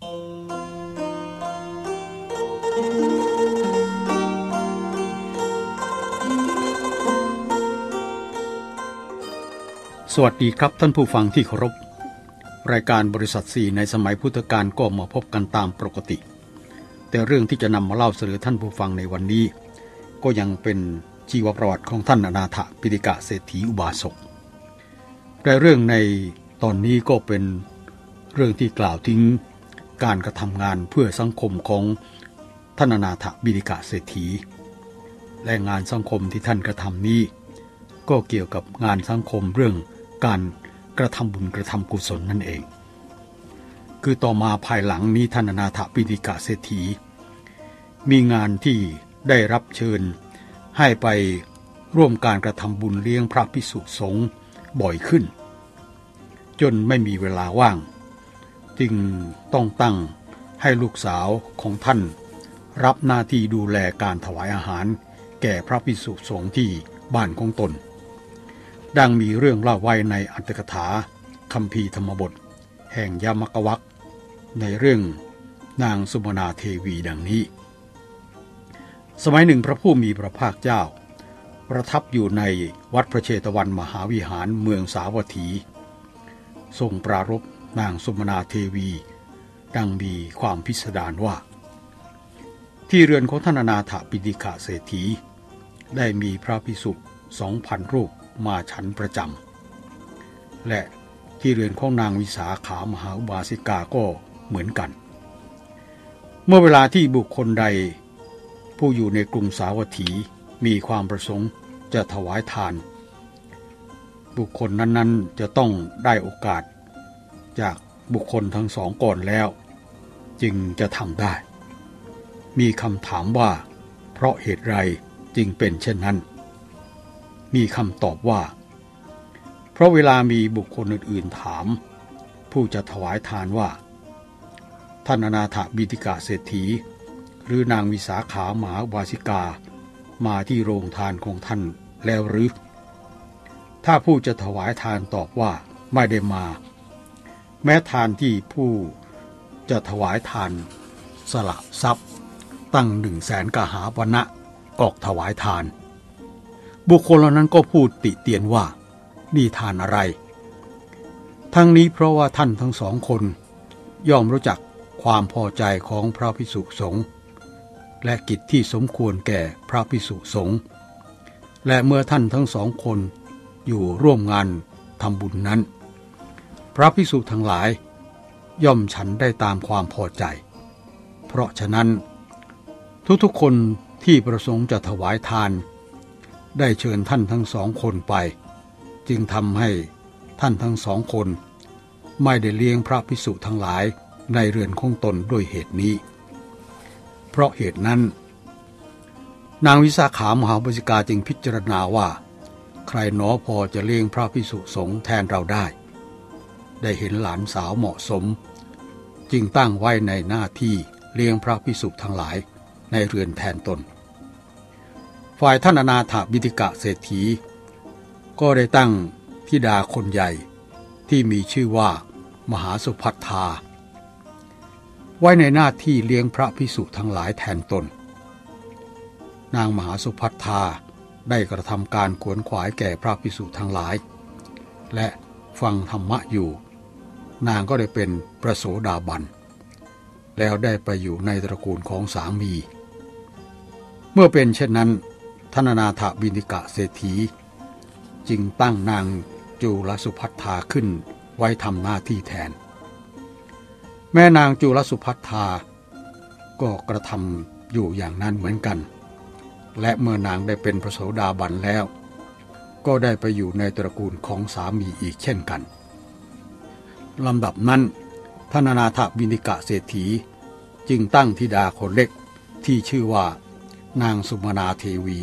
สวัสดีครับท่านผู้ฟังที่เคารพ รายการบริษัทสีในสมัยพุทธกาลก็มาพบกันตามปกติ แต่เรื่องที่จะนำมาเล่าเสนอท่านผู้ฟังในวันนี้ ก็ยังเป็นชีวประวัติของท่านอนาถปิฎกเศรษฐีอุบาสกแต่เรื่องในตอนนี้ก็เป็นเรื่องที่กล่าวถึง การกระทำงานเพื่อสังคมของท่านนาถบิฎกะเศรษฐี และงานสังคมที่ท่านกระทำนี้ ก็เกี่ยวกับงานสังคมเรื่องการกระทำบุญกระทำกุศลนั่นเอง คือต่อมาภายหลังนี้ท่านนาถปิฎกะเศรษฐี มีงานที่ได้รับเชิญให้ไปร่วมการกระทำบุญเลี้ยงพระพิสุสงฆ์บ่อยขึ้น จนไม่มีเวลาว่าง จึงต้องตั้งให้ลูกสาวของท่าน รับหน้าที่ดูแลการถวายอาหาร แก่พระพิสุสงฆ์ที่บ้านของตน ดังมีเรื่องเล่าไว้ในอัตถกถาคำพีธรรมบท แห่งยามกวักในเรื่องนางสุมนาเทวีดังนี้ สมัยหนึ่งพระผู้มีพระภาคเจ้า ประทับอยู่ในวัดพระเชตวันมหาวิหารเมืองสาวัตถี ทรงปรารบ นางสมนาเทวี ดังมีความพิสดารว่า ที่เรือนของท่านนาถปิฎกะเศรษฐี ได้มีพระพิสุสองพันรูปมาฉันประจำ และที่เรือนของนางวิสาขามหาอุบาสิกาก็เหมือนกัน เมื่อเวลาที่บุคคลใด ผู้อยู่ในกรุงสาวัตถีมีความประสงค์จะถวายทาน บุคคลนั้นๆจะต้องได้โอกาส จากบุคคลทั้งสองก่อนแล้ว จึงจะทำได้ มีคำถามว่า เพราะเหตุไรจึงเป็นเช่นนั้น มีคำตอบว่า เพราะเวลามีบุคคลอื่นๆถาม ผู้จะถวายทานว่าท่านอนาถบิติกาเศรษฐี หรือนางวิสาขามหาวาสิกา มาที่โรงทานของท่านแล้วหรือ ถ้าผู้จะถวายทานตอบว่าไม่ได้มา แม้ทานที่ผู้จะถวายทานสละทรัพย์ ตั้งหนึ่งแสนกหาปณะออกถวายทาน บุคคลเหล่านั้นก็พูดติเตียนว่า นี่ทานอะไร ทั้งนี้เพราะว่าท่านทั้งสองคน ย่อมรู้จักความพอใจของพระพิสุสงฆ์และกิจที่สมควรแก่พระพิสุสงฆ์และเมื่อท่านทั้งสองคนอยู่ร่วมงานทำบุญนั้น พระพิสุทั้งหลาย ย่อมฉันได้ตามความพอใจ เพราะฉะนั้น ทุกๆคนที่ประสงค์จะถวายทาน ได้เชิญท่านทั้งสองคนไป จึงทำให้ท่านทั้งสองคน ไม่ได้เลี้ยงพระพิสุทั้งหลายในเรือนของตนด้วยเหตุนี้ เพราะเหตุนั้น นางวิสาขามหาบุจิกาจึงพิจารณาว่า ใครหนอพอจะเลี้ยงพระพิสุสงฆ์แทนเราได้ ได้เห็นหลานสาวเหมาะสม จึงตั้งไว้ในหน้าที่เลี้ยงพระพิสุทั้งหลายในเรือนแทนตน ฝ่ายท่านอนาถบิติกะเศรษฐี ก็ได้ตั้งธิดาคนใหญ่ที่มีชื่อว่ามหาสุพัทธา ไว้ในหน้าที่เลี้ยงพระพิสุทั้งหลายแทนตน นางมหาสุพัทธาได้กระทำการขวนขวายแก่พระพิสุทั้งหลาย และฟังธรรมะอยู่ นางก็ได้เป็นประโสดาบัน แล้วได้ไปอยู่ในตระกูลของสามี เมื่อเป็นเช่นนั้นธนนาถบินิกะเศรษฐี จึงตั้งนางจูลสุพัทธาขึ้นไว้ทำหน้าที่แทน แม่นางจูลสุพัทธา ก็กระทำอยู่อย่างนั้นเหมือนกัน และเมื่อนางได้เป็นพระโสดาบันแล้ว ก็ได้ไปอยู่ในตระกูลของสามีอีกเช่นกัน ลำดับนั้นธนานาถบินิกะเศรษฐี จึงตั้งธิดาคนเล็กที่ชื่อว่านางสุมาณาเทวี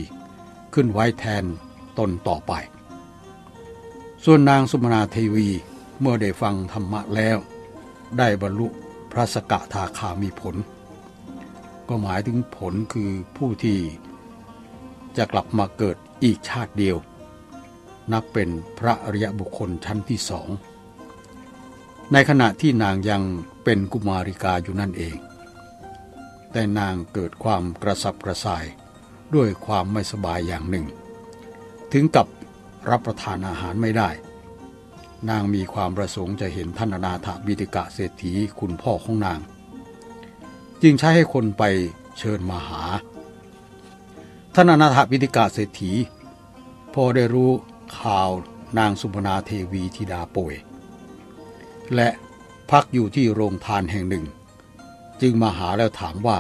ขึ้นไว้แทนตนต่อไป ส่วนนางสุมาณาเทวีเมื่อได้ฟังธรรมะแล้ว ได้บรรลุพระสกทาคามีผล ก็หมายถึงผลคือผู้ที่จะกลับมาเกิดอีกชาติเดียว นับเป็นพระอริยบุคคลชั้นที่สอง ในขณะที่นางยังเป็นกุมาริกาอยู่นั่นเอง แต่นางเกิดความกระสับกระส่ายด้วยความไม่สบายอย่างหนึ่ง ถึงกับรับประทานอาหารไม่ได้ นางมีความประสงค์จะเห็นท่านนาถบิดิกะเศรษฐีคุณพ่อของนาง จึงใช้ให้คนไปเชิญมาหา ท่านนาถบิดิกะเศรษฐีพอได้รู้ข่าวนางสุพนาเทวีธิดาป่วย และพักอยู่ที่โรงทานแห่งหนึ่ง จึงมาหาแล้วถามว่า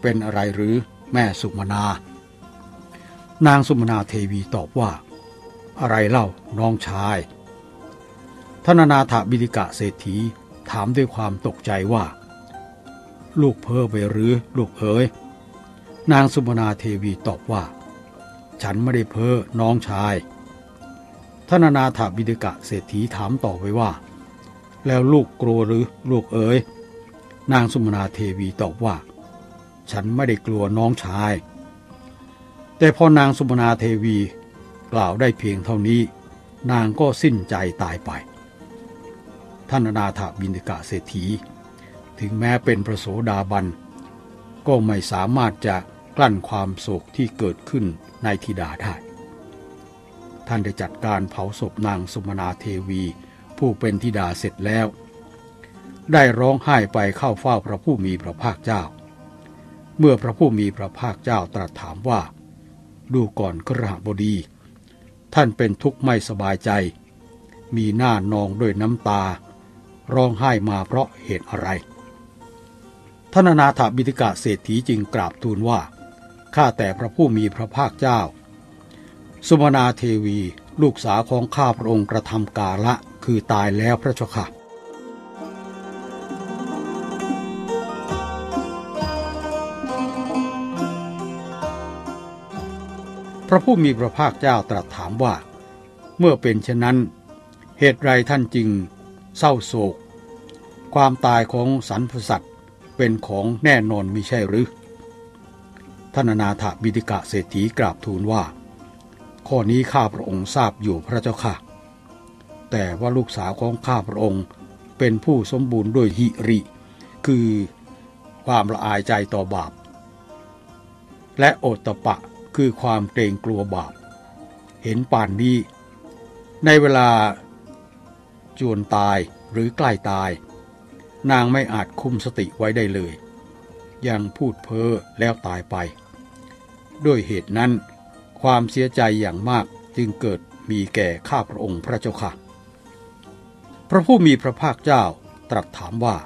เป็นอะไรหรือแม่สุมนา นางสุมนาเทวีตอบว่า อะไรเล่าน้องชายท่านาถบิดิกะเศรษฐีถามด้วยความตกใจว่า ลูกเพ้อไปหรือลูกเอ๋ยนางสุมนาเทวีตอบว่า ฉันไม่ได้เพ้อน้องชายท่านาถบิดิกะเศรษฐีถามต่อไปว่า แล้วลูกกลัวหรือลูกเอ๋ยนางสุมนาเทวีตอบว่า ฉันไม่ได้กลัวน้องชาย แต่พอนางสุมนาเทวีกล่าวได้เพียงเท่านี้ นางก็สิ้นใจตายไป ท่านนาถบินิกะเศรษฐี ถึงแม้เป็นพระโสดาบัน ก็ไม่สามารถจะกลั้นความโศกที่เกิดขึ้นในธิดาได้ ท่านได้จัดการเผาศพนางสุมนาเทวี ผู้เป็นธิดาเสร็จแล้ว ได้ร้องไห้ไปเข้าเฝ้าพระผู้มีพระภาคเจ้า เมื่อพระผู้มีพระภาคเจ้าตรัสถามว่า ดูก่อนกระหบดี ท่านเป็นทุกข์ไม่สบายใจ มีหน้านองด้วยน้ำตา ร้องไห้มาเพราะเหตุอะไรท่านนาถบิติกะเศรษฐีจึงกราบทูลว่า ข้าแต่พระผู้มีพระภาคเจ้า สุมนาเทวีลูกสาวของข้าพระองค์กระทำกาละ คือตายแล้วพระเจ้าค่ะ พระผู้มีพระภาคเจ้าตรัสถามว่า เมื่อเป็นเช่นนั้น เหตุไรท่านจึงเศร้าโศก ความตายของสรรพสัตว์เป็นของแน่นอนมิใช่หรือท่านนาถบิดิกะเศรษฐีกราบทูลว่า ข้อนี้ข้าพระองค์ทราบอยู่พระเจ้าค่ะ แต่ว่าลูกสาวของข้าพระองค์ เป็นผู้สมบูรณ์ด้วยหิริ คือความละอายใจต่อบาป และโอตตะปะคือความเกรงกลัวบาป เห็นป่านนี้ ในเวลาจวนตายหรือใกล้ตาย นางไม่อาจคุมสติไว้ได้เลย ยังพูดเพ้อแล้วตายไป ด้วยเหตุนั้น ความเสียใจอย่างมากจึงเกิดมีแก่ข้าพระองค์พระเจ้าค่ะ พระผู้มีพระภาคเจ้าตรัสถามว่า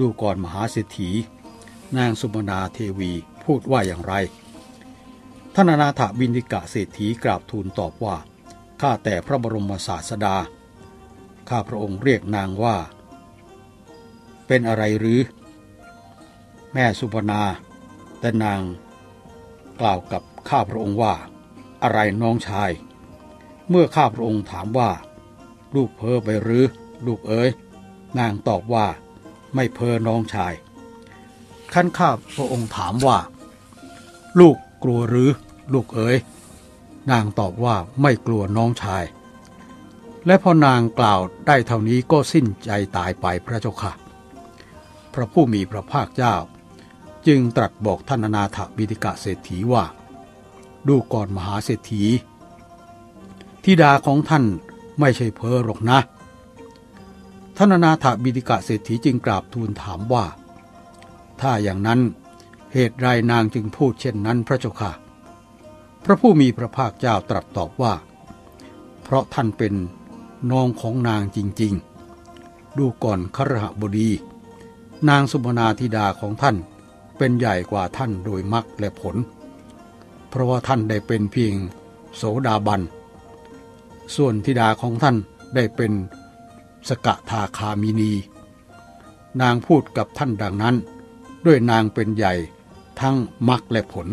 ดูก่อนมหาเศรษฐี นางสุมนาเทวีพูดว่าอย่างไรท่านอนาถบินิกะเศรษฐีกราบทูลตอบว่า ข้าแต่พระบรมศาสดา ข้าพระองค์เรียกนางว่า เป็นอะไรหรือ แม่สุปนาแต่นางกล่าวกับข้าพระองค์ว่า อะไรน้องชาย เมื่อข้าพระองค์ถามว่า ลูกเพ้อไปหรือ ลูกเอ๋ยนางตอบว่า ไม่เพอน้องชายขั้นข้าพระองค์ถามว่า ลูกกลัวหรือ ลูกเอ๋ยนางตอบว่าไม่กลัวน้องชาย และพอนางกล่าวได้เท่านี้ก็สิ้นใจตายไปพระเจ้าค่ะ พระผู้มีพระภาคเจ้า จึงตรัสบอกท่านนาถบิดิกะเศรษฐีว่า ดูก่อนมหาเศรษฐี ธิดาของท่านไม่ใช่เพอหรอกนะ ท่านนาถบิดิกะเศรษฐีจึงกราบทูลถามว่า ถ้าอย่างนั้นเหตุไรนางจึงพูดเช่นนั้นพระเจ้าค่ะ พระผู้มีพระภาคเจ้าตรัสตอบว่า เพราะท่านเป็นน้องของนางจริงๆ ดูก่อนครหบดี นางสุมนาธิดาของท่านเป็นใหญ่กว่าท่านโดยมรรคและผล เพราะว่าท่านได้เป็นเพียงโสดาบัน ส่วนธิดาของท่านได้เป็น สกทาคามินี นางพูดกับท่านดังนั้น ด้วยนางเป็นใหญ่ทั้งมรรคและผล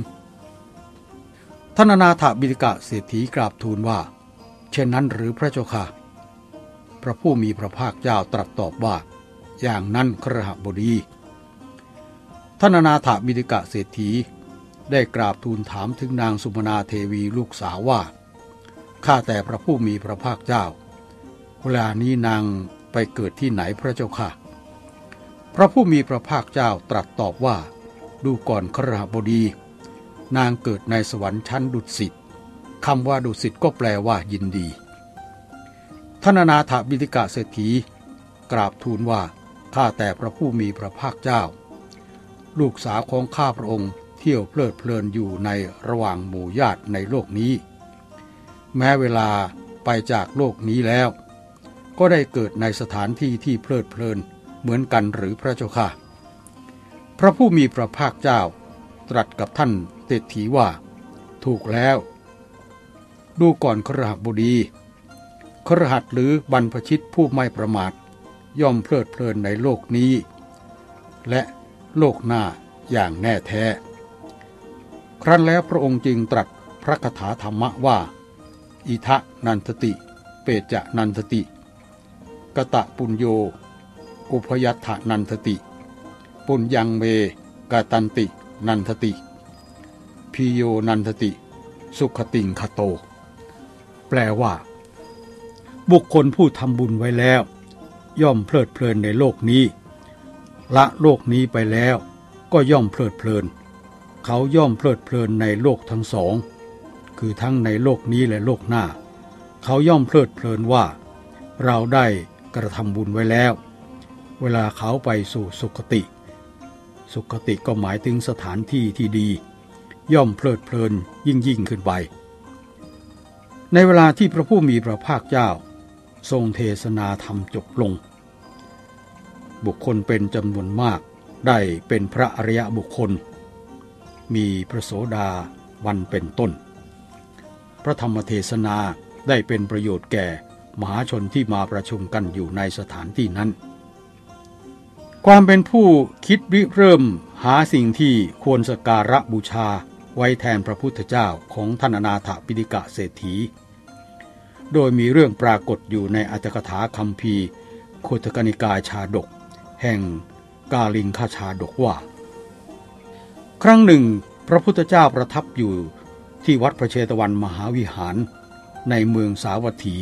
ท่านนาถบิดกะเศรษฐีกราบทูลว่า เช่นนั้นหรือพระเจ้าค่ะ พระผู้มีพระภาคเจ้าตรัสตอบว่า อย่างนั้นครหบดีท่านนาถบิดกะเศรษฐีได้กราบทูลถามถึงนางสุมนาเทวีลูกสาวว่า ข้าแต่พระผู้มีพระภาคเจ้า เวลานี้นางไปเกิดที่ไหนพระเจ้าค่ะ พระผู้มีพระภาคเจ้าตรัสตอบว่า ดูก่อนครหบดี นางเกิดในสวรรค์ชั้นดุสิตคำว่าดุสิตก็แปลว่ายินดีท่านนาถบิติกะเศรษฐี กราบทูลว่าข้าแต่พระผู้มีพระภาคเจ้า ลูกสาวของข้าพระองค์เที่ยวเพลิดเพลินอยู่ในระหว่างหมู่ญาติในโลกนี้ แม้เวลาไปจากโลกนี้แล้ว ก็ได้เกิดในสถานที่ที่เพลิดเพลินเหมือนกันหรือพระเจ้าค่ะ พระผู้มีพระภาคเจ้า ตรัสกับท่านเศรษฐีว่า ถูกแล้ว ดูก่อนครหบดีครหัสหรือบรรพชิตผู้ไม่ประมาท ย่อมเพลิดเพลินในโลกนี้ และโลกหน้าอย่างแน่แท้ ครั้นแล้วพระองค์จึงตรัสพระคาถาธรรมะว่า อิทะนันทติ เปจะนันทติ กตะปุญโย อุพยัตถนันทติ ปุญยังเมกาตันตินันทติพิโยนันทติ สุขติงคโต แปลว่า บุคคลผู้ทำบุญไว้แล้ว ย่อมเพลิดเพลินในโลกนี้ ละโลกนี้ไปแล้ว ก็ย่อมเพลิดเพลิน เขาย่อมเพลิดเพลินในโลกทั้งสอง คือทั้งในโลกนี้และโลกหน้า เขาย่อมเพลิดเพลินว่า เราได้ กระทำบุญไว้แล้ว เวลาเขาไปสู่สุคติ สุคติก็หมายถึงสถานที่ที่ดี ย่อมเพลิดเพลินยิ่งยิ่งขึ้นไป ในเวลาที่พระผู้มีพระภาคเจ้า ทรงเทศนาธรรมจบลง บุคคลเป็นจำนวนมากได้เป็นพระอริยบุคคล มีพระโสดาวันเป็นต้น พระธรรมเทศนาได้เป็นประโยชน์แก่ มหาชนที่มาประชุมกันอยู่ในสถานที่นั้น ความเป็นผู้คิดริเริ่มหาสิ่งที่ควรสการะบูชาไว้แทนพระพุทธเจ้าของท่านนาถปิฎกะเศรษฐี โดยมีเรื่องปรากฏอยู่ในอัตถกถาคัมภีร์โคตกนิกายชาดก แห่งกาลิงคาชาดกว่า ครั้งหนึ่ง พระพุทธเจ้าประทับอยู่ที่วัดพระเชตวันมหาวิหารในเมืองสาวัตถี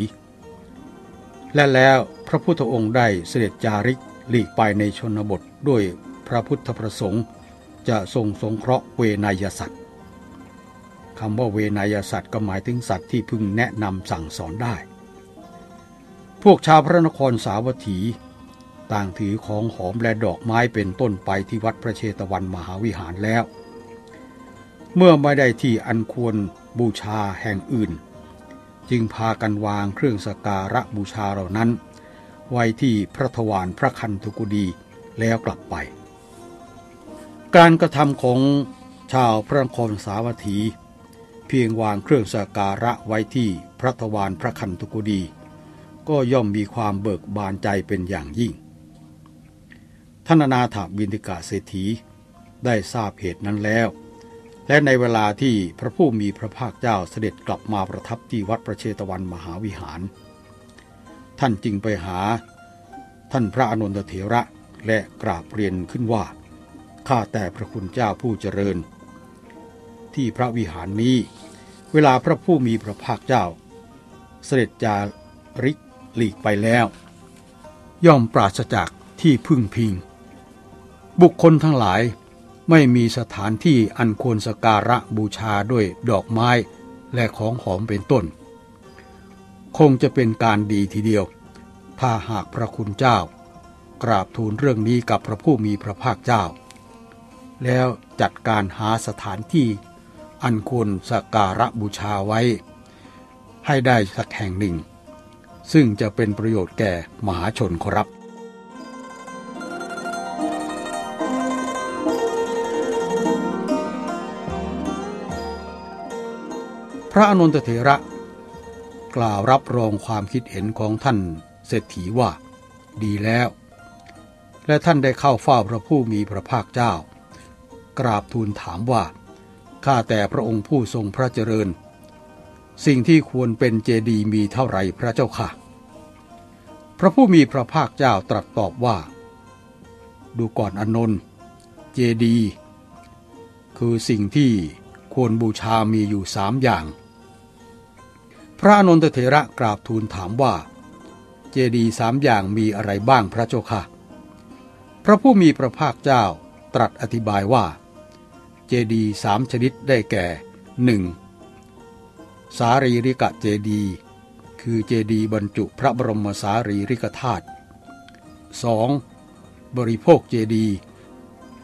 และแล้วพระพุทธองค์ได้เสด็จจาริกหลีกไปในชนบทด้วยพระพุทธประสงค์ จะทรงสงเคราะห์เวนยสัตว์คำว่าเวนยสัตว์ก็หมายถึงสัตว์ที่พึงแนะนำสั่งสอนได้ พวกชาวพระนครสาวัตถี ต่างถือของหอมและดอกไม้เป็นต้นไปที่วัดพระเชตวันมหาวิหารแล้ว เมื่อไม่ได้ที่อันควรบูชาแห่งอื่น จึงพากันวางเครื่องสการะบูชาเหล่านั้น ไว้ที่พระทวารพระคันธุกุดีแล้วกลับไป การกระทำของชาวพระนครสาวัตถี เพียงวางเครื่องสการะไว้ที่พระทวารพระคันตุกุดี ก็ย่อมมีความเบิกบานใจเป็นอย่างยิ่งท่านนาถาบินติกาเศรษฐีได้ทราบเหตุนั้นแล้ว และในเวลาที่พระผู้มีพระภาคเจ้าเสด็จกลับมาประทับที่วัดพระเชตวันมหาวิหาร ท่านจึงไปหา ท่านพระอนุนเถระและกราบเรียนขึ้นว่า ข้าแต่พระคุณเจ้าผู้เจริญ ที่พระวิหารนี้ เวลาพระผู้มีพระภาคเจ้า เสด็จจาริกหลีกไปแล้ว ย่อมปราศจากที่พึ่งพิง บุคคลทั้งหลาย ไม่มีสถานที่อันควรสการะบูชาด้วยดอกไม้และของหอมเป็นต้น คงจะเป็นการดีทีเดียว ถ้าหากพระคุณเจ้า กราบทูลเรื่องนี้กับพระผู้มีพระภาคเจ้า แล้วจัดการหาสถานที่อันควรสการะบูชาไว้ ให้ได้สักแห่งหนึ่ง ซึ่งจะเป็นประโยชน์แก่มหาชนครับ ระอนุนตเถระ กล่าวรับรองความคิดเห็นของท่านเศรษฐีว่า ดีแล้ว และท่านได้เข้าเฝ้าพระผู้มีพระภาคเจ้า กราบทูลถามว่าข้าแต่พระองค์ผู้ทรงพระเจริญ สิ่งที่ควรเป็นเจดีมีเท่าไรพระเจ้าค่ะ พระผู้มีพระภาคเจ้าตรัสตอบว่า ดูก่อนอนนท์เจดี คือสิ่งที่ควรบูชามีอยู่สามอย่าง พระอนนทเถระกราบทูลถามว่า เจดีสามอย่างมีอะไรบ้างพระเจ้าค่ะ พระผู้มีพระภาคเจ้าตรัสอธิบายว่า เจดีสามชนิดได้แก่หนึ่งสารีริกะเจดี คือเจดีบรรจุพระบรมสารีริกธาตุ 2. บริโภคเจดี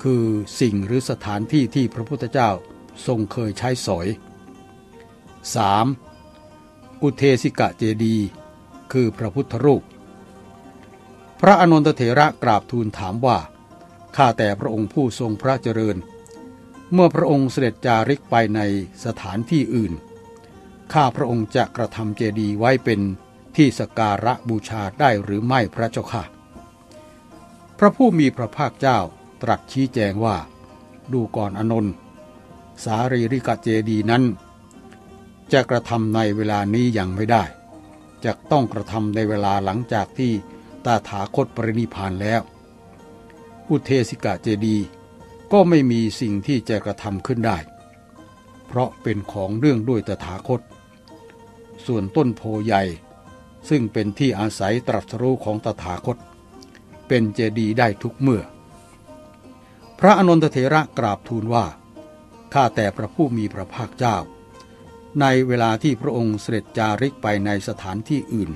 คือสิ่งหรือสถานที่ที่พระพุทธเจ้าทรงเคยใช้สอย 3. อุเทสิกะเจดี คือพระพุทธรูป พระอนุนตเถระกราบทูลถามว่า ข้าแต่พระองค์ผู้ทรงพระเจริญ เมื่อพระองค์เสด็จจาริกไปในสถานที่อื่น ข้าพระองค์จะกระทำเจดีไว้เป็นที่สการะบูชาได้หรือไม่พระเจ้าค่ะ พระผู้มีพระภาคเจ้าตรัสชี้แจงว่า ดูก่อนอนนท์สารีริกะเจดีนั้น จะกระทำในเวลานี้ยังไม่ได้ จะต้องกระทำในเวลาหลังจากที่ตาถาคตปรินิพานแล้ว อุเทสิกะเจดี ก็ไม่มีสิ่งที่จะกระทำขึ้นได้ เพราะเป็นของเรื่องด้วยตถาคต ส่วนต้นโพใหญ่ ซึ่งเป็นที่อาศัยตรัสรู้ของตถาคต เป็นเจดีได้ทุกเมื่อ พระอนุนทเถระกราบทูลว่า ข้าแต่พระผู้มีพระภาคเจ้า ในเวลาที่พระองค์เสด็จจาริกไปในสถานที่อื่น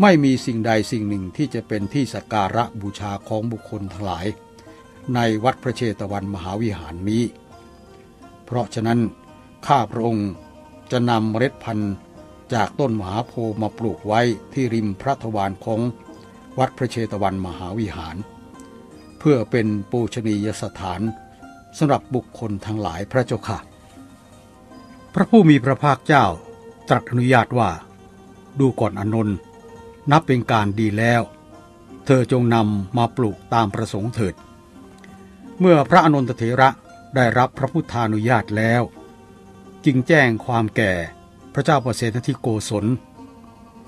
ไม่มีสิ่งใดสิ่งหนึ่งที่จะเป็นที่สักการะบูชาของบุคคลทั้งหลาย ในวัดพระเชตวันมหาวิหารนี้ เพราะฉะนั้นข้าพระองค์จะนำเมล็ดพันธุ์จากต้นมหาโพธิ์มาปลูกไว้ที่ริมพระทวารของวัดพระเชตวันมหาวิหาร เพื่อเป็นปูชนียสถานสำหรับบุคคลทั้งหลายพระเจ้าค่ะ พระผู้มีพระภาคเจ้า ตรัสอนุญาตว่า ดูก่อนอนนท์นับเป็นการดีแล้ว เธอจงนำมาปลูกตามประสงค์เถิด เมื่อพระอนนทเถระได้รับพระพุทธานุญาตแล้ว จึงแจ้งความแก่พระเจ้าประเสนทิโกศล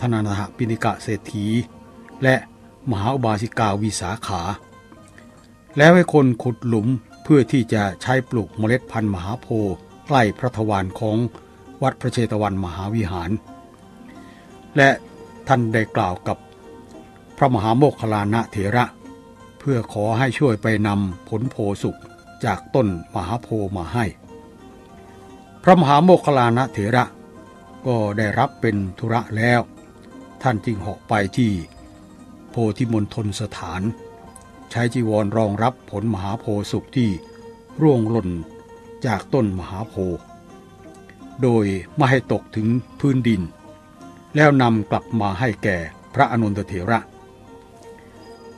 ธนานาหปินิกะเศรษฐี และมหาอุบาสิกาวิสาขา แล้วให้คนขุดหลุมเพื่อที่จะใช้ปลูกเมล็ดพันธุ์มหาโพธิ์ ใกล้พระทวารของวัดพระเชตวันมหาวิหาร และท่านได้กล่าวกับพระมหาโมคคลานะเถระ เพื่อขอให้ช่วยไปนำผลโพสุกจากต้นมหาโพมาให้ พระมหาโมคคลานะเถระก็ได้รับเป็นธุระแล้ว ท่านจึงเหาะไปที่โพธิมณฑลสถาน ใช้จีวรรองรับผลมหาโพสุกที่ร่วงหล่น จากต้นมหาโพธิ์โดยไม่ให้ตกถึงพื้นดิน แล้วนำกลับมาให้แก่พระอนุนทเถระ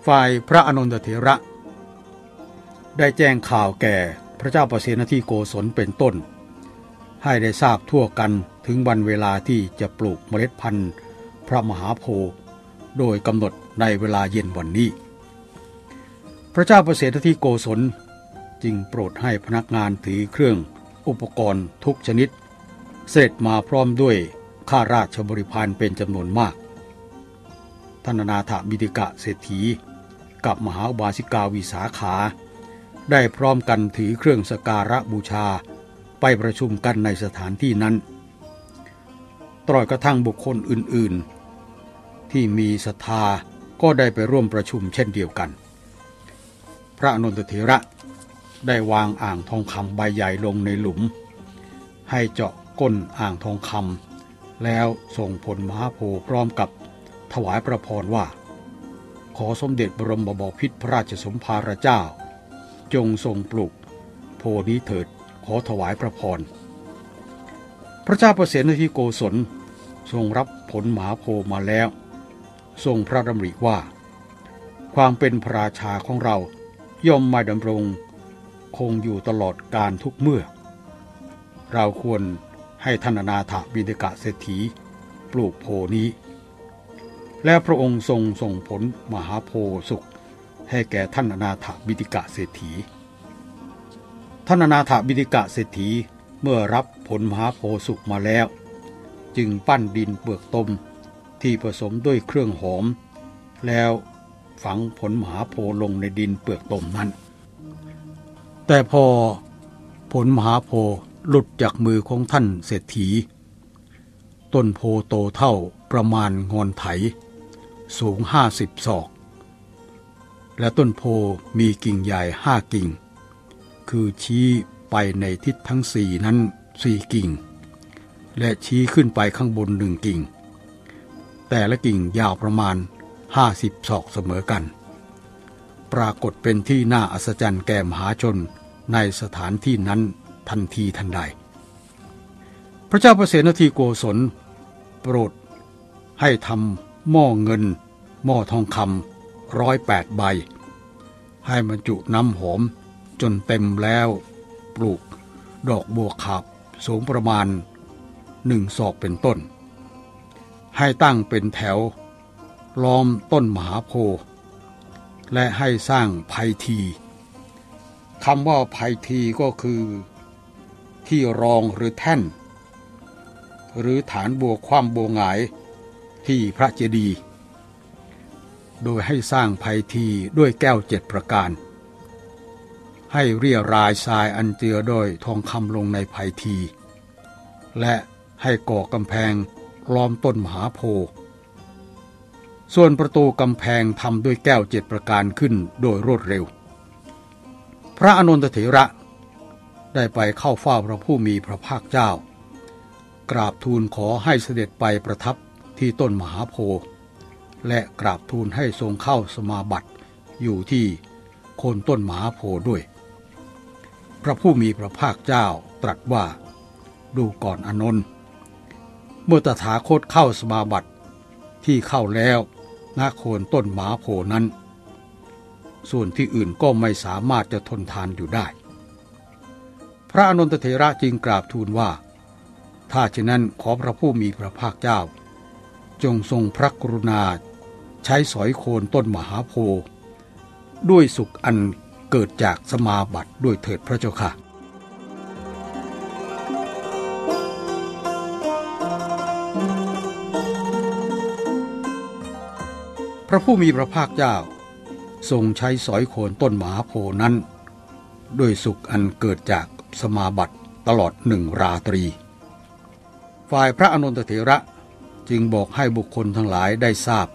ฝ่ายพระอนุนทเถระ ได้แจ้งข่าวแก่พระเจ้าประเสนที่โกศลเป็นต้น ให้ได้ทราบทั่วกันถึงวันเวลาที่จะปลูกเมล็ดพันธุ์ พระมหาโพธิ์โดยกำหนดในเวลาเย็นวันนี้ พระเจ้าประเสนที่โกศล จึงโปรดให้พนักงานถือเครื่อง อุปกรณ์ทุกชนิด เสด็จมาพร้อมด้วยข้าราชบริพารเป็นจำนวนมากท่านนาถบิดิกะเศรษฐี กับมหาบาสิกาวิสาขา ได้พร้อมกันถือเครื่องสการะบูชาไปประชุมกันในสถานที่นั้นตลอดกระทั่งบุคคลอื่นๆ ที่มีศรัทธาก็ได้ไปร่วมประชุมเช่นเดียวกัน พระนนตเถระ ได้วางอ่างทองคำใบใหญ่ลงในหลุม ให้เจาะก้นอ่างทองคำแล้วส่งผลมหาโพพร้อมกับถวายพระพรว่า ขอสมเด็จบรมบพิตรพระราชสมภารเจ้า จงทรงปลูกโพนี้เถิดขอถวายพระพร พระเจ้าประเสนที่โกศลทรงรับผลหมาโพมาแล้ว ทรงพระดำริว่า ความเป็นพระราชาของเราย่อมมาดำรง คงอยู่ตลอดการทุกเมื่อ เราควรให้ท่านนาถบินกะเศรษฐีปลูกโพนี้ และพระองค์ทรงส่งผลมหาโพสุข ให้แก่ท่านนาถบิดิกะเศรษฐี ท่านนาถบิดิกะเศรษฐีเมื่อรับผลมหาโพสุขมาแล้ว จึงปั้นดินเปลือกตมที่ผสมด้วยเครื่องหอม แล้วฝังผลมหาโพลงในดินเปลือกตมนั้น แต่พอผลมหาโพหลุดจากมือของท่านเศรษฐี ต้นโพโตเท่าประมาณงอนไถ สูงห้าสิบศอก และต้นโพมีกิ่งใหญ่ห้ากิ่ง คือชี้ไปในทิศทั้งสี่นั้นสี่กิ่ง และชี้ขึ้นไปข้างบนหนึ่งกิ่ง แต่ละกิ่งยาวประมาณห้าสิบศอกเสมอกัน ปรากฏเป็นที่น่าอัศจรรย์แก่มหาชนในสถานที่นั้นทันทีทันใด พระเจ้าประเสนทีโกศล โปรดให้ทำหม้อเงิน หม้อทองคำร้อยแปดใบ ให้บรรจุน้ำหอมจนเต็มแล้วปลูกดอกบัวขาบสูงประมาณหนึ่งศอกเป็นต้น ให้ตั้งเป็นแถว ล้อมต้นมหาโพธิ์ และให้สร้างภัยทีคำว่าภัยทีก็คือ ที่รองหรือแท่น หรือฐานบัวคว่ำบัวหงายที่พระเจดีย์โดยให้สร้างภัยทีด้วยแก้วเจ็ดประการ ให้เรียรายทรายอันเจือด้วยทองคำลงในภัยที และให้ก่อกำแพงล้อมต้นมหาโพธิ์ ส่วนประตูกำแพงทำด้วยแก้วเจ็ดประการขึ้นโดยรวดเร็ว พระอนุนตเถระได้ไปเข้าเฝ้าพระผู้มีพระภาคเจ้า กราบทูลขอให้เสด็จไปประทับที่ต้นมหาโพธิ์และกราบทูลให้ทรงเข้าสมาบัติอยู่ที่โคนต้นมหาโพธิ์ด้วย พระผู้มีพระภาคเจ้าตรัสว่า ดูก่อนอนนท์เมื่อตถาคตเข้าสมาบัติที่เข้าแล้ว ณโคนต้นหมาโพนั้น ส่วนที่อื่นก็ไม่สามารถจะทนทานอยู่ได้ พระอนุนตเถระจึงกราบทูลว่า ถ้าเช่นนั้นขอพระผู้มีพระภาคเจ้า จงทรงพระกรุณาใช้สอยโคนต้นมหาโพด้วยสุขอันเกิดจากสมาบัติด้วยเถิดพระเจ้าค่ะ ระผู้มีพระภาคเจ้า ทรงใช้สอยโคนต้นมหาโพนั้นด้วยสุขอันเกิดจากสมาบัติตลอดหนึ่งราตรี ฝ่ายพระอนุนตเถระจึงบอกให้บุคคลทั้งหลายได้ทราบ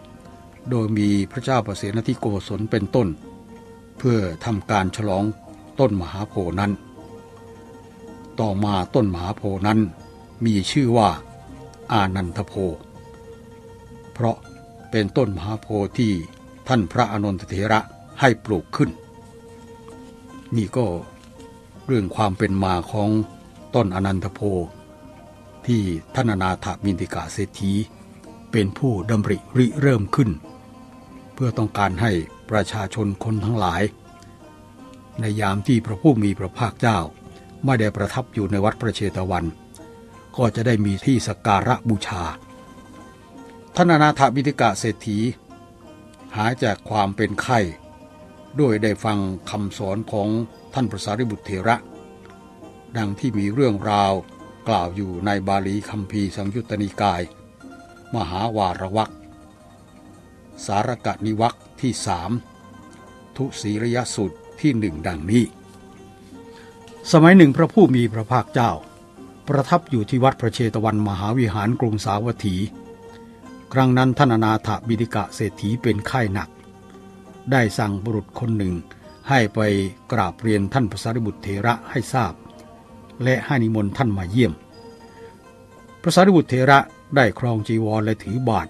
โดยมีพระเจ้าประเสนทิโกศลเป็นต้น เพื่อทำการฉลองต้นมหาโพนั้น ต่อมาต้นมหาโพนั้นมีชื่อว่าอานันทโพ เพราะ เป็นต้นมหาโพธิ์ที่ท่านพระอนุนตเถระให้ปลูกขึ้น นี่ก็เรื่องความเป็นมาของต้นอนันทโพที่ท่านนาถมินติกาเศรษฐีเป็นผู้ดำริริเริ่มขึ้น เพื่อต้องการให้ประชาชนคนทั้งหลาย ในยามที่พระผู้มีพระภาคเจ้าไม่ได้ประทับอยู่ในวัดพระเชตวัน ก็จะได้มีที่สักการะบูชา ท่านนาถบิติกะเศรษฐี หายจากความเป็นไข้ด้วยได้ฟังคำสอนของท่านพระสารีบุตรเถระ ดังที่มีเรื่องราวกล่าวอยู่ในบาลีคัมภีร์สังยุตตนิกาย มหาวารวักสารกะนิวักที่สามทุศีรยสุดที่หนึ่งดังนี้ สมัยหนึ่งพระผู้มีพระภาคเจ้า ประทับอยู่ที่วัดพระเชตวันมหาวิหารกรุงสาวัตถี ครั้งนั้นท่านอนาถบิดิกะเศรษฐีเป็นไข้หนัก ได้สั่งบุรุษคนหนึ่งให้ไปกราบเรียนท่านพระสารีบุตรเถระให้ทราบ และให้นิมนต์ท่านมาเยี่ยม พระสารีบุตรเถระได้ครองจีวรและถือบาท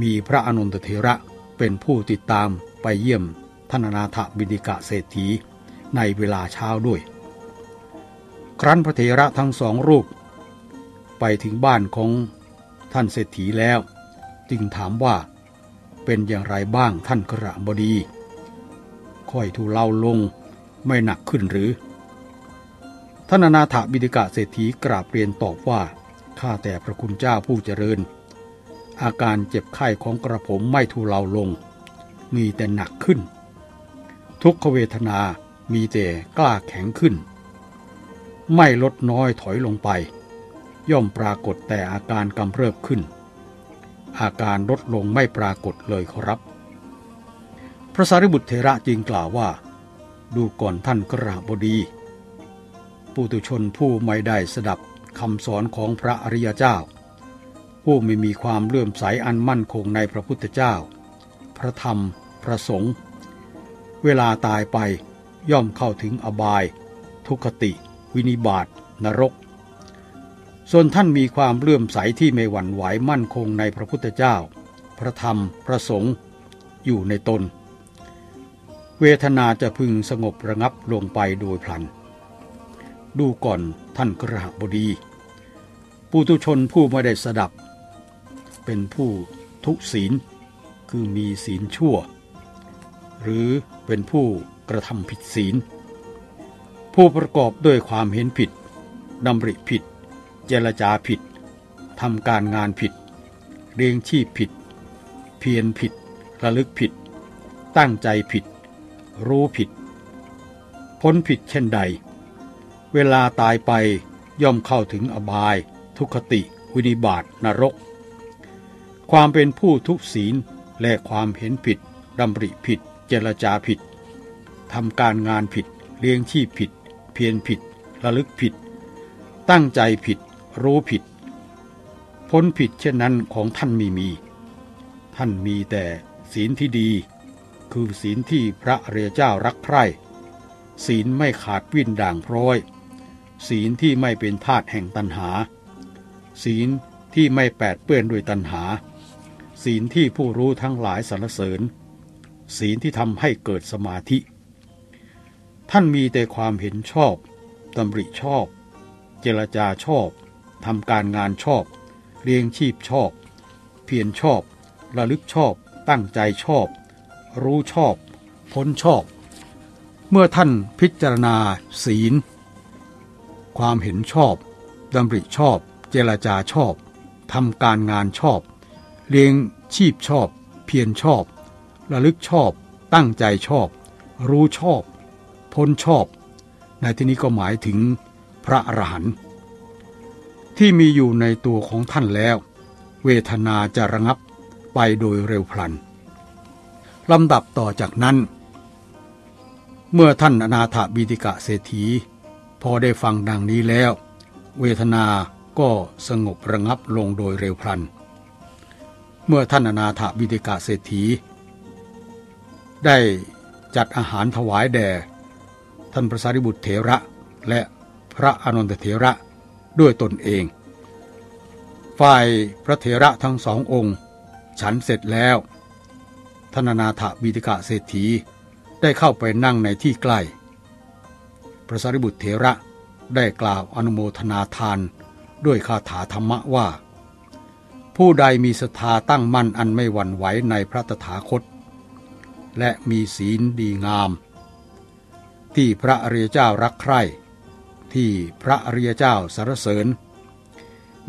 มีพระอนุนตเถระเป็นผู้ติดตามไปเยี่ยมท่านอนาถบิดิกะเศรษฐีในเวลาเช้าด้วย ครั้นพระเถระทั้งสองรูป ไปถึงบ้านของท่านเศรษฐีแล้ว จึงถามว่า เป็นอย่างไรบ้างท่านกระบดี ค่อยทูเล่าลงไม่หนักขึ้นหรือ ท่านนาถบิดิกะเศรษฐีกราบเรียนตอบว่าข้าแต่พระคุณเจ้าผู้เจริญ อาการเจ็บไข้ของกระผมไม่ทูเล่าลง มีแต่หนักขึ้น ทุกขเวทนามีแต่กล้าแข็งขึ้น ไม่ลดน้อยถอยลงไป ย่อมปรากฏแต่อาการกำเริบขึ้น อาการลดลงไม่ปรากฏเลยครับ พระสารีบุตรเถระจึงกล่าวว่า ดูก่อนท่านกราบดีปุตุชนผู้ไม่ได้สดับคำสอนของพระอริยเจ้า ผู้ไม่มีความเลื่อมใสอันมั่นคงในพระพุทธเจ้า พระธรรม พระสงฆ์เวลาตายไปย่อมเข้าถึงอบาย ทุคติ วินิบาตนรก ส่วนท่านมีความเลื่อมใสที่ไม่หวั่นไหวมั่นคงในพระพุทธเจ้า พระธรรม พระสงฆ์อยู่ในตน เวทนาจะพึงสงบระงับลงไปโดยพลัน ดูก่อนท่านกระหบดี ปุตุชนผู้ไม่ได้สดับ เป็นผู้ทุศีล คือมีศีลชั่ว หรือเป็นผู้กระทำผิดศีล ผู้ประกอบด้วยความเห็นผิดดำริผิด เจรจาผิดทำการงานผิด เรียงชีพผิด เพียรผิด ระลึกผิด ตั้งใจผิด รู้ผิด พ้นผิดเช่นใด เวลาตายไปย่อมเข้าถึงอบาย ทุคติ วินิบาตนรก ความเป็นผู้ทุศีลและความเห็นผิดดำริผิด เจรจาผิดทำการงานผิด เลี้ยงชีพผิด เพียรผิด ระลึกผิด ตั้งใจผิด รู้ผิด พ้นผิดเช่นนั้นของท่านมีมี ท่านมีแต่ศีลที่ดี คือศีลที่พระเรียเจ้ารักใคร่ ศีลไม่ขาดวิ่นด่างพร้อย ศีลที่ไม่เป็นทาตแห่งตัณหา ศีลที่ไม่แปดเปื้อนด้วยตัณหา ศีลที่ผู้รู้ทั้งหลายสรรเสริญ ศีลที่ทำให้เกิดสมาธิ ท่านมีแต่ความเห็นชอบตำริชอบ เจรจาชอบ ทำการงานชอบเรียงชีพชอบ เพียรชอบ ระลึกชอบ ตั้งใจชอบ รู้ชอบ พ้นชอบ เมื่อท่านพิจารณา ศีล ความเห็นชอบดำริชอบ เจรจาชอบทำการงานชอบ เลี้ยงชีพชอบ เพียรชอบ ระลึกชอบ ตั้งใจชอบ รู้ชอบ พ้นชอบ ในที่นี้ก็หมายถึงพระอรหันต์ ที่มีอยู่ในตัวของท่านแล้ว เวทนาจะระงับไปโดยเร็วพลันลำดับต่อจากนั้น เมื่อท่านอนาถบิติกะเศรษฐี พอได้ฟังดังนี้แล้ว เวทนาก็สงบระงับลงโดยเร็วพลัน เมื่อท่านอนาถบิติกะเศรษฐี ได้จัดอาหารถวายแด่ท่านพระสารีบุตรเถระและพระอนุนทเถระ ด้วยตนเอง ฝ่ายพระเถระทั้งสององค์ ฉันเสร็จแล้วธนนาถบิติกะเศรษฐีได้เข้าไปนั่งในที่ใกล้ พระสารีบุตรเถระได้กล่าวอนุโมทนาทานด้วยคาถาธรรมะว่า ผู้ใดมีศรัทธาตั้งมั่นอันไม่หวั่นไหวในพระตถาคต และมีศีลดีงาม ที่พระอริยเจ้ารักใคร่ ที่พระอริยเจ้าสรรเสริญ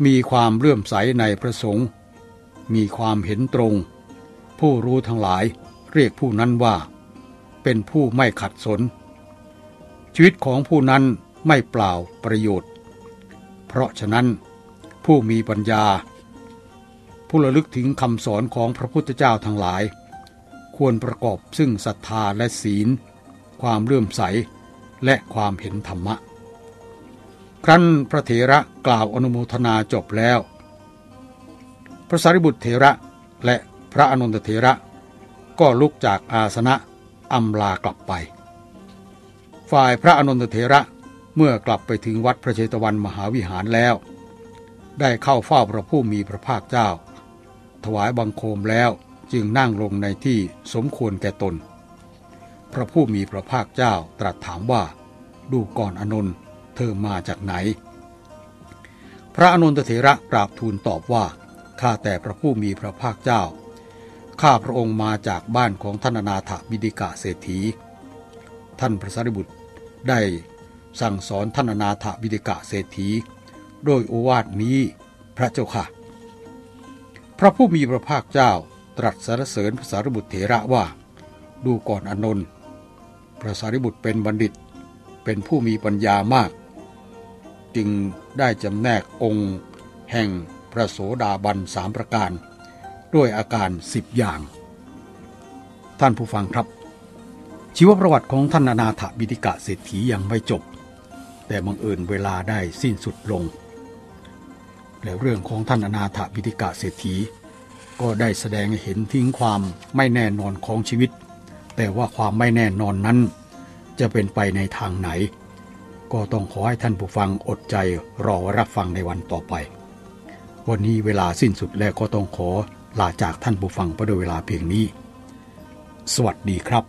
มีความเลื่อมใสในพระสงฆ์มีความเห็นตรง ผู้รู้ทั้งหลายเรียกผู้นั้นว่า เป็นผู้ไม่ขัดสน ชีวิตของผู้นั้นไม่เปล่าประโยชน์ เพราะฉะนั้นผู้มีปัญญา ผู้ระลึกถึงคำสอนของพระพุทธเจ้าทั้งหลาย ควรประกอบซึ่งศรัทธาและศีล ความเลื่อมใสและความเห็นธรรมะ ครั้นพระเถระกล่าวอนุโมทนาจบแล้ว พระสารีบุตรเถระและพระอนุนทเถระ ก็ลุกจากอาสนะอำลากลับไป ฝ่ายพระอนุนทเถระเมื่อกลับไปถึงวัดพระเชตวันมหาวิหารแล้ว ได้เข้าเฝ้าพระผู้มีพระภาคเจ้า ถวายบังคมแล้วจึงนั่งลงในที่สมควรแก่ตน พระผู้มีพระภาคเจ้าตรัสถามว่า ดูก่อนอนน เธอมาจากไหน พระอนุนทเถระกราบทูลตอบว่าข้าแต่พระผู้มีพระภาคเจ้าข้าพระองค์มาจากบ้านของท่านนาถบิดิกะเศรษฐี ท่านพระสารีบุตรได้สั่งสอนท่านนาถบิดิกะเศรษฐี โดยโอวาทนี้พระเจ้าค่ะ พระผู้มีพระภาคเจ้าตรัสสรรเสริญพระสารีบุตรเถระว่า ดูก่อนอนนท์พระสารีบุตรเป็นบัณฑิต เป็นผู้มีปัญญามาก จึงได้จำแนกองค์ แห่งพระโสดาบันสามประการ ด้วยอาการสิบอย่าง ท่านผู้ฟังครับ ชีวประวัติของท่านอนาถบิติกะเศรษฐียังไม่จบ แต่บังเอิญเวลาได้สิ้นสุดลง แล้วเรื่องของท่านอนาถบิติกะเศรษฐี ก็ได้แสดงเห็นทิ้งความไม่แน่นอนของชีวิต แต่ว่าความไม่แน่นอนนั้น จะเป็นไปในทางไหน ก็ต้องขอให้ท่านผู้ฟังอดใจรอรับฟังในวันต่อไป วันนี้เวลาสิ้นสุดแล้วก็ต้องขอลาจากท่านผู้ฟังไปด้วยเวลาเพียงนี้ สวัสดีครับ